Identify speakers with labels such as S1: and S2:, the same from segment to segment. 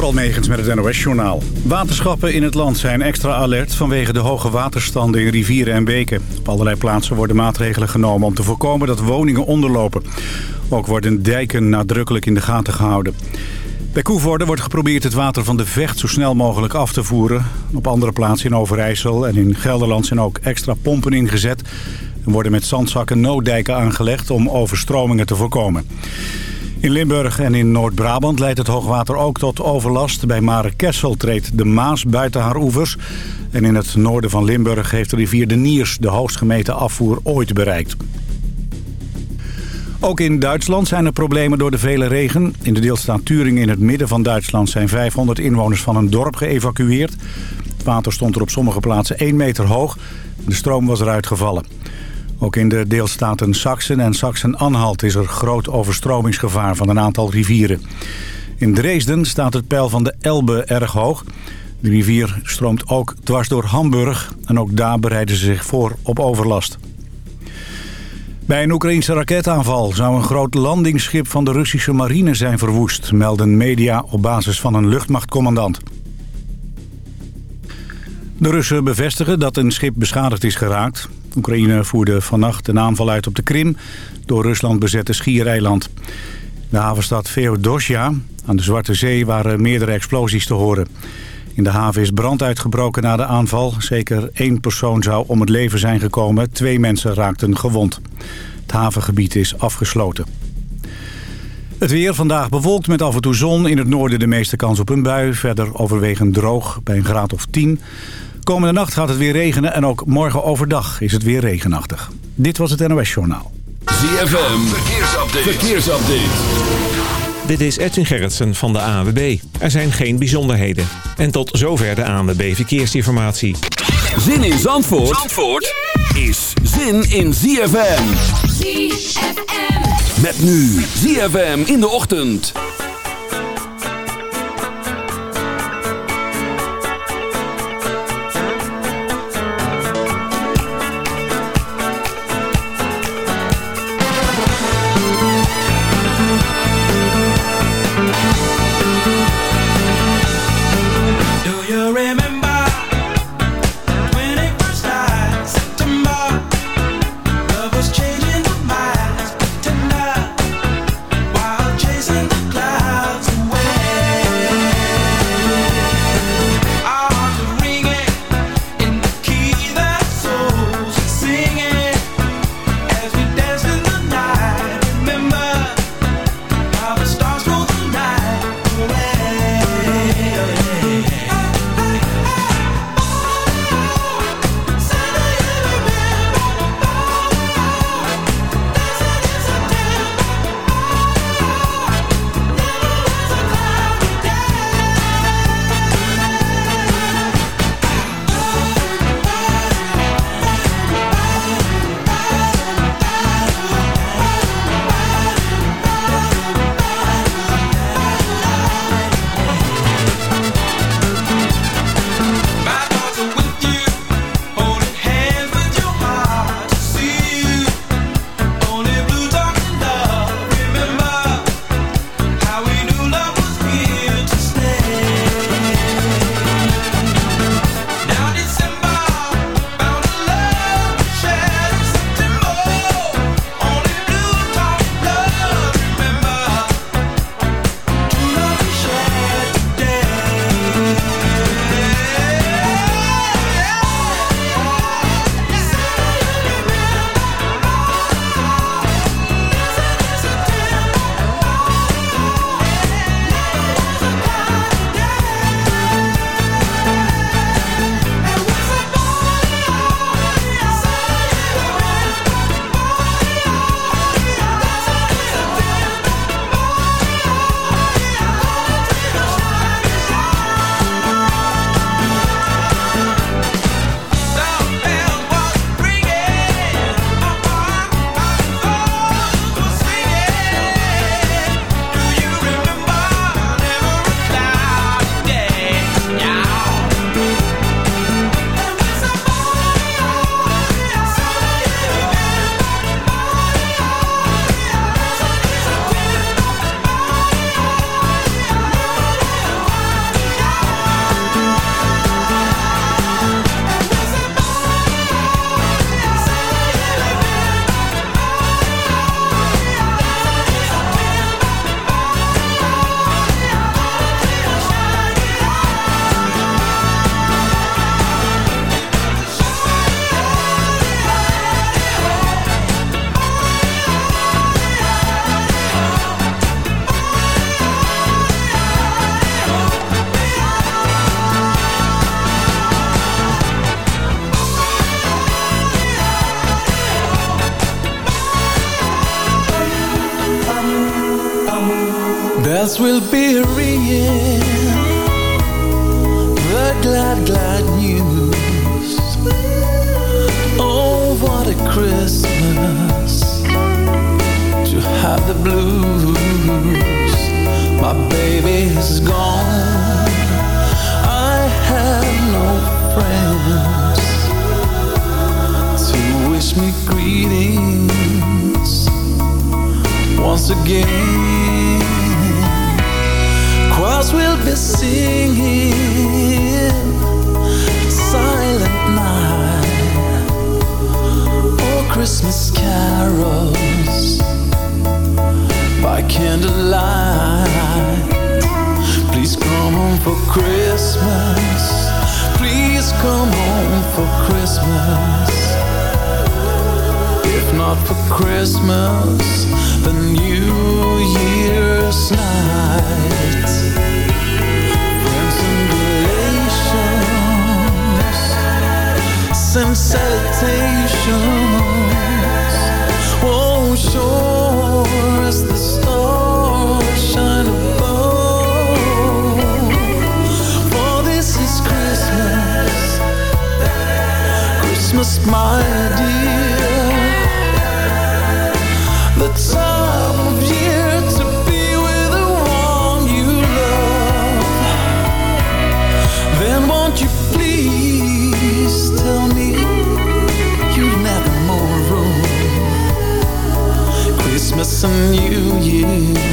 S1: Door Megens met het NOS-journaal. Waterschappen in het land zijn extra alert vanwege de hoge waterstanden in rivieren en beken. Op allerlei plaatsen worden maatregelen genomen om te voorkomen dat woningen onderlopen. Ook worden dijken nadrukkelijk in de gaten gehouden. Bij Koevoorde wordt geprobeerd het water van de Vecht zo snel mogelijk af te voeren. Op andere plaatsen in Overijssel en in Gelderland zijn ook extra pompen ingezet. Er worden met zandzakken nooddijken aangelegd om overstromingen te voorkomen. In Limburg en in Noord-Brabant leidt het hoogwater ook tot overlast. Bij Mare Kessel treedt de Maas buiten haar oevers. En in het noorden van Limburg heeft de rivier de Niers de hoogst gemeten afvoer ooit bereikt. Ook in Duitsland zijn er problemen door de vele regen. In de deelstaat Turingen in het midden van Duitsland zijn 500 inwoners van een dorp geëvacueerd. Het water stond er op sommige plaatsen 1 meter hoog. De stroom was eruit gevallen. Ook in de deelstaten Sachsen en Sachsen-Anhalt is er groot overstromingsgevaar van een aantal rivieren. In Dresden staat het peil van de Elbe erg hoog. De rivier stroomt ook dwars door Hamburg en ook daar bereiden ze zich voor op overlast. Bij een Oekraïnse raketaanval zou een groot landingsschip van de Russische marine zijn verwoest, melden media op basis van een luchtmachtcommandant. De Russen bevestigen dat een schip beschadigd is geraakt. Oekraïne voerde vannacht een aanval uit op de Krim, door Rusland bezette schiereiland. De havenstad Feodosia aan de Zwarte Zee waren meerdere explosies te horen. In de haven is brand uitgebroken na de aanval. Zeker één persoon zou om het leven zijn gekomen. Twee mensen raakten gewond. Het havengebied is afgesloten. Het weer vandaag bewolkt met af en toe zon. In het noorden de meeste kans op een bui. Verder overwegend droog bij een graad of 10. Komende nacht gaat het weer regenen en ook morgen overdag is het weer regenachtig. Dit was het NOS Journaal.
S2: ZFM, verkeersupdate. verkeersupdate.
S3: Dit is Edwin Gerritsen van de ANWB. Er zijn geen bijzonderheden. En tot zover de ANWB Verkeersinformatie.
S2: Zin in Zandvoort, Zandvoort is zin in ZFM.
S4: ZFM.
S2: Met nu ZFM in de ochtend.
S4: bells will be ringing. The glad, glad news. Oh, what a Christmas To have the blues. My baby is gone. I have no friends To wish me greetings. Once again stars will be singing Silent night. Oh Christmas carols By candlelight. Please come home for Christmas. Please come home for Christmas want for Christmas the New Year's night. Friends and relations, sensations. Oh, sure as the stars shine above. For this is Christmas, Christmas, my dear. some new year.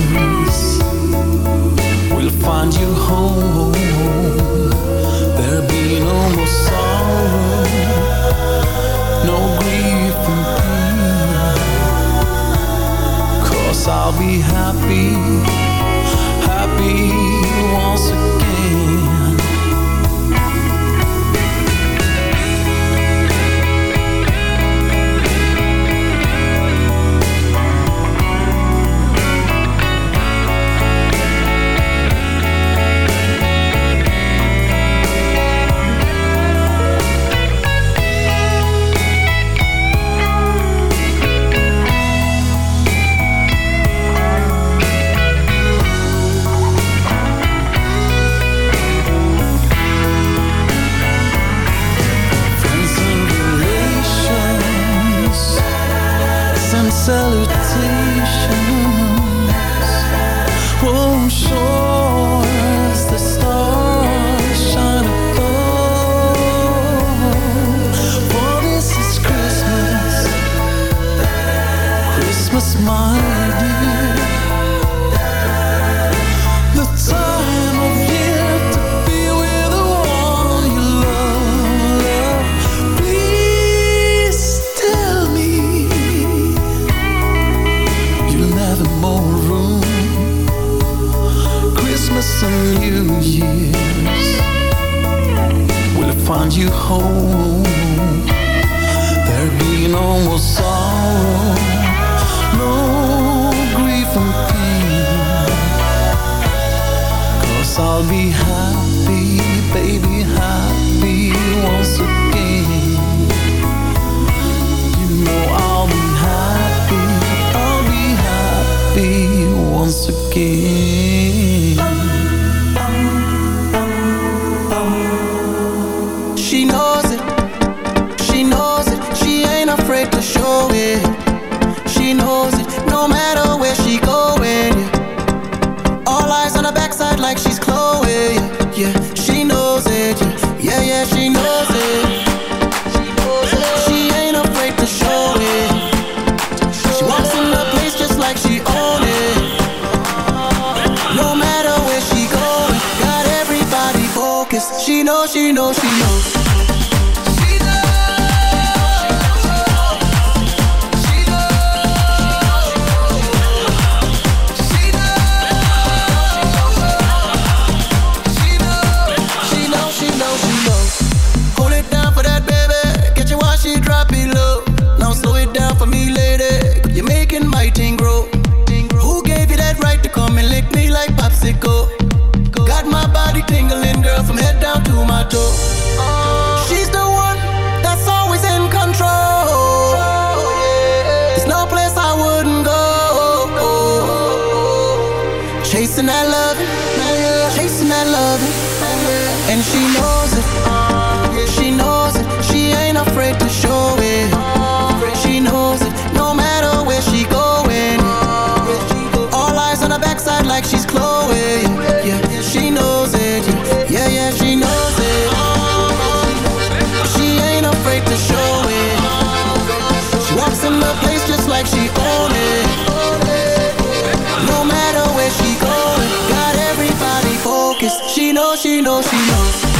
S4: Cause
S5: she knows, she knows, she knows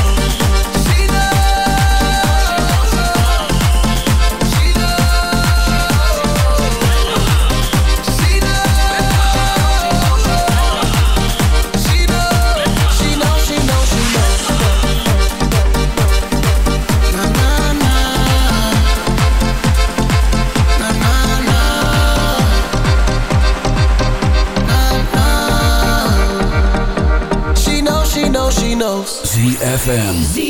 S2: ZFM.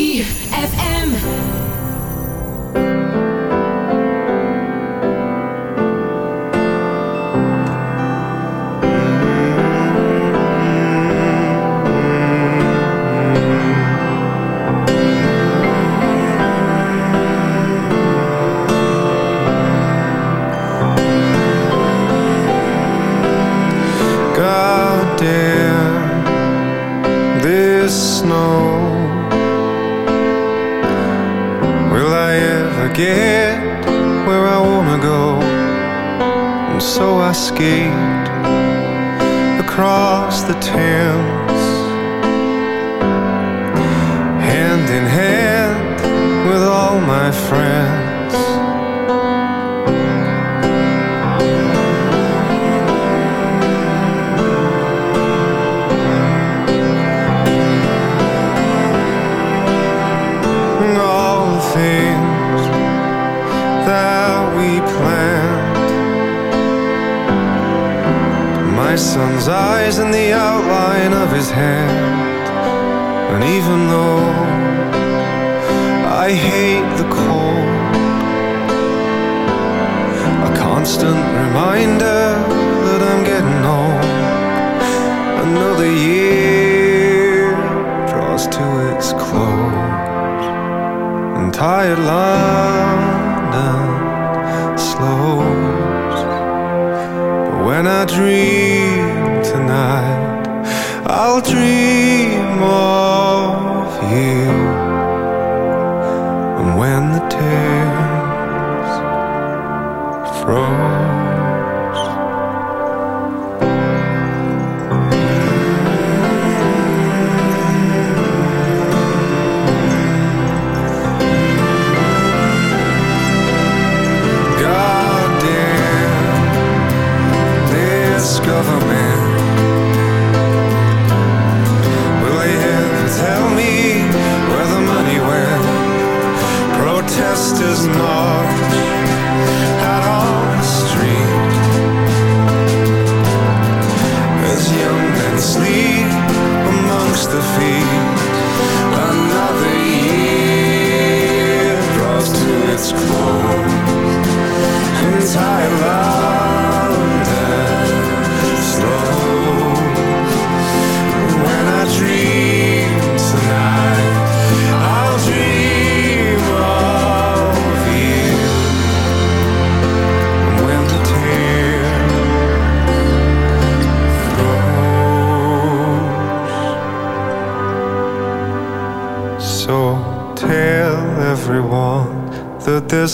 S6: constant reminder that I'm getting old. Another year draws to its close. And tired lines.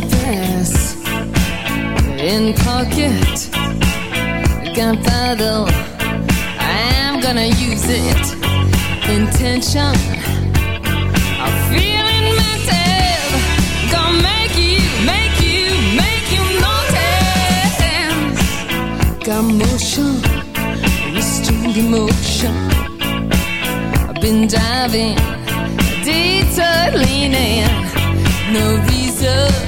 S7: Pass in pocket. Gunpowder, I'm gonna use it. Intention, I'm feeling mental. Gonna make you, make you, make you notice. Got motion, restrained emotion. I've been diving, detour no reason.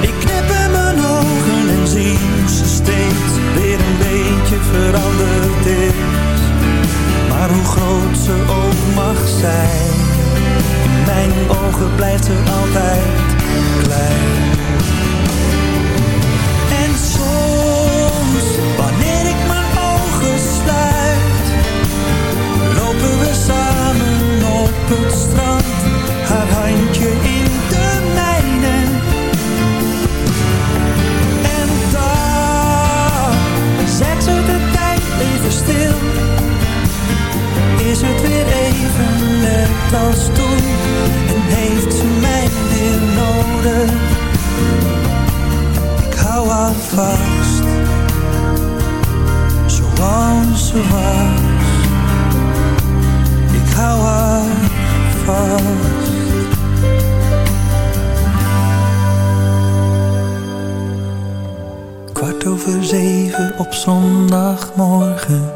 S4: Ik knip in mijn ogen en zie hoe ze steeds weer een beetje veranderd is. Maar hoe groot ze ook mag zijn, in mijn ogen blijft ze altijd klein. En soms, wanneer ik mijn ogen sluit, lopen we samen op het strand is het weer even net als toen. En heeft ze mij weer nodig? Ik hou haar vast. Zoals Ik hou haar vast. Kwart over zeven op zondagmorgen.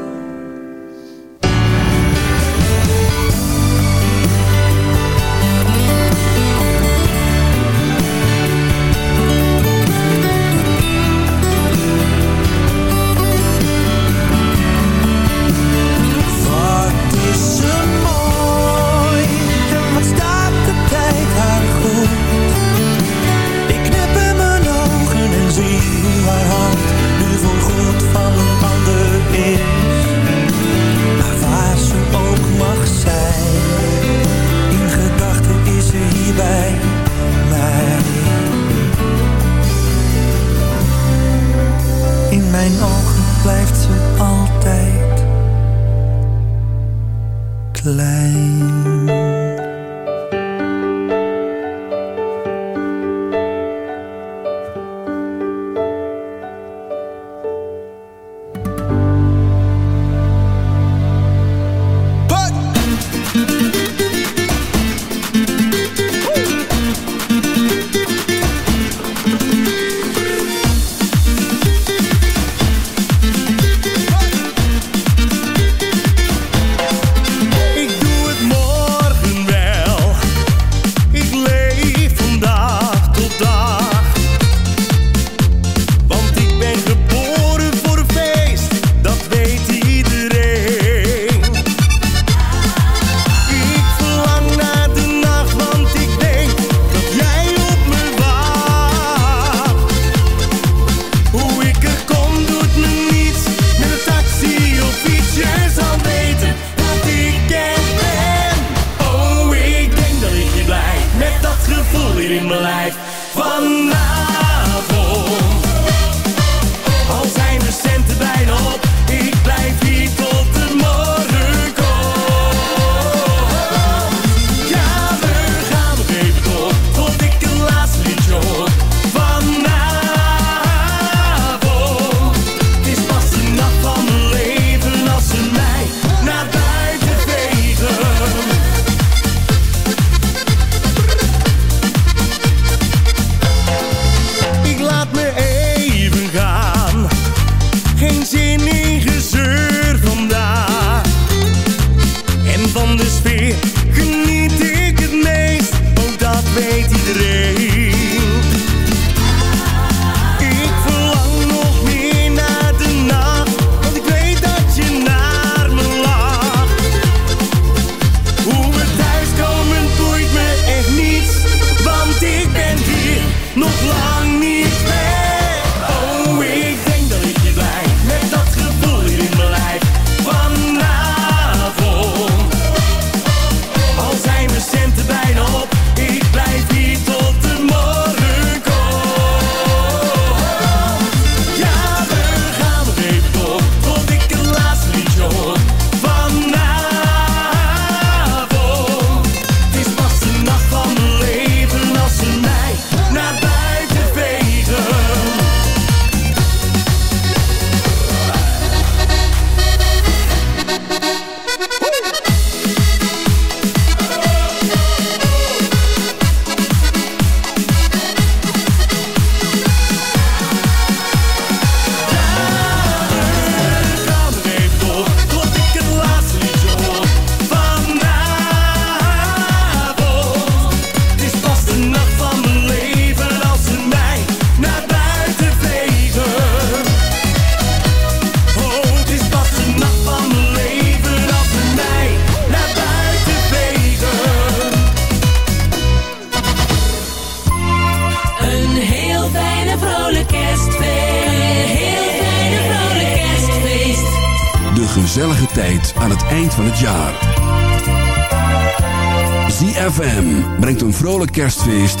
S8: kerstfeest.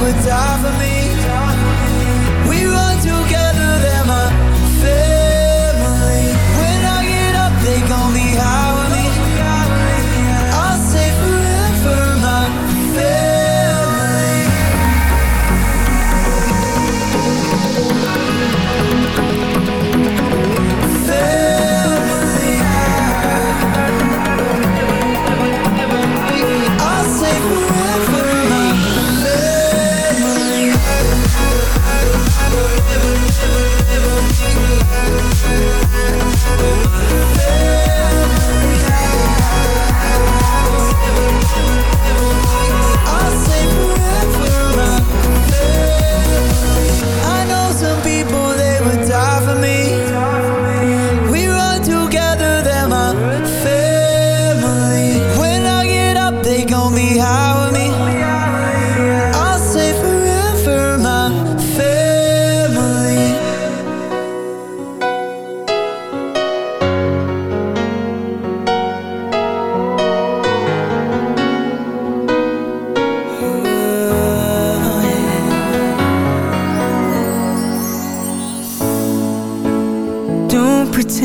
S9: would die for me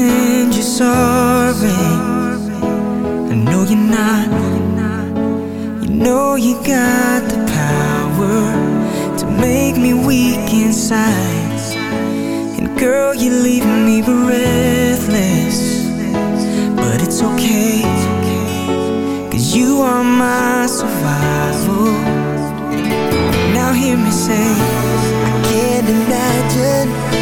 S10: pretend you're sorry. I know you're not. You know you got the power to make me weak inside. And girl, you leave me breathless. But it's okay. Cause you are my survival. Now hear me say, I can't imagine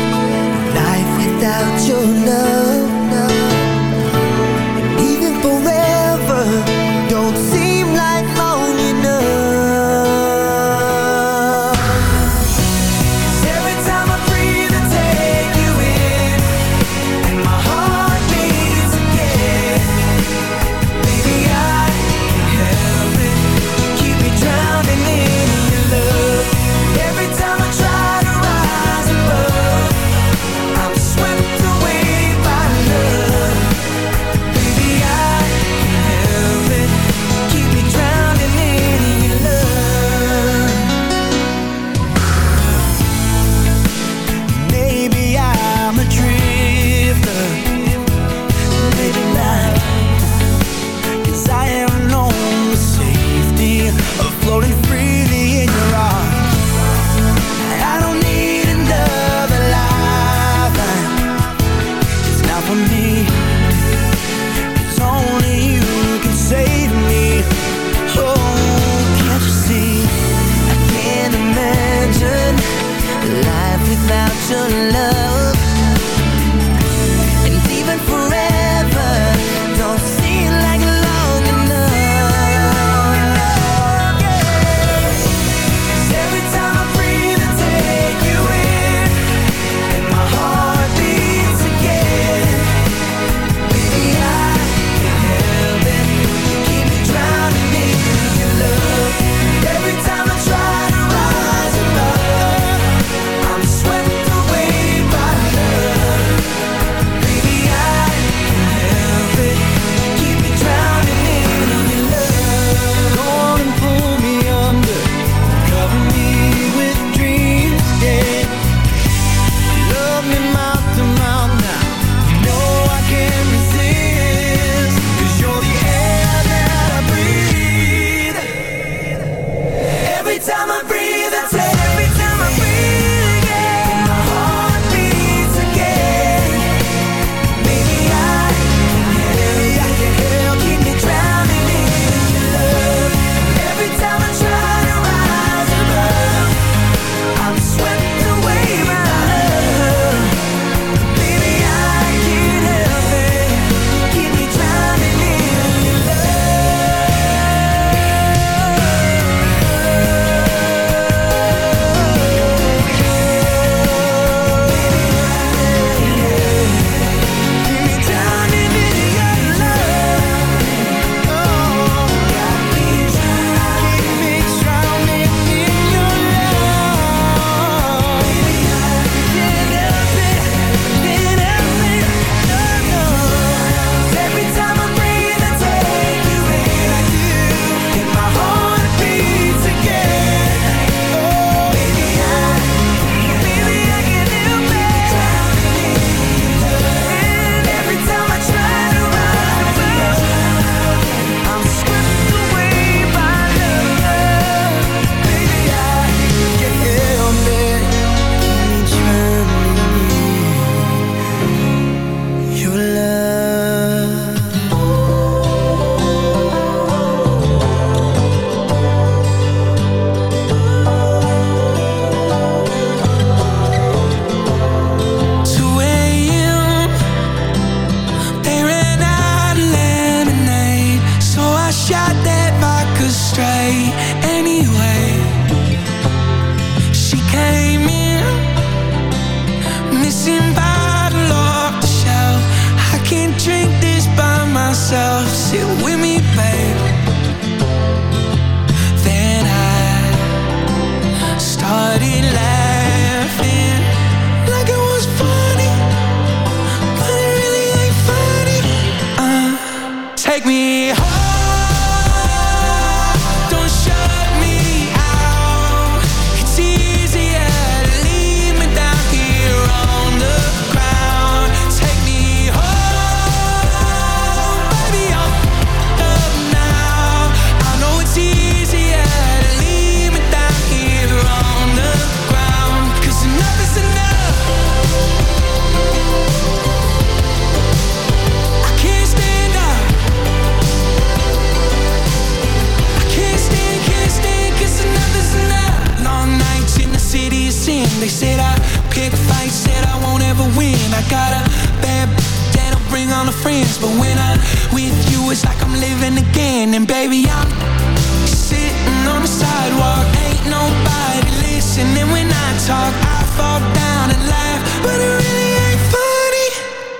S11: talk, I fall down and laugh But it really ain't funny.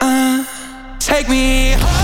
S11: Uh, Take me home.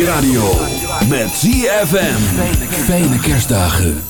S7: Je radio. Met ZFM. Fijne kerstdagen.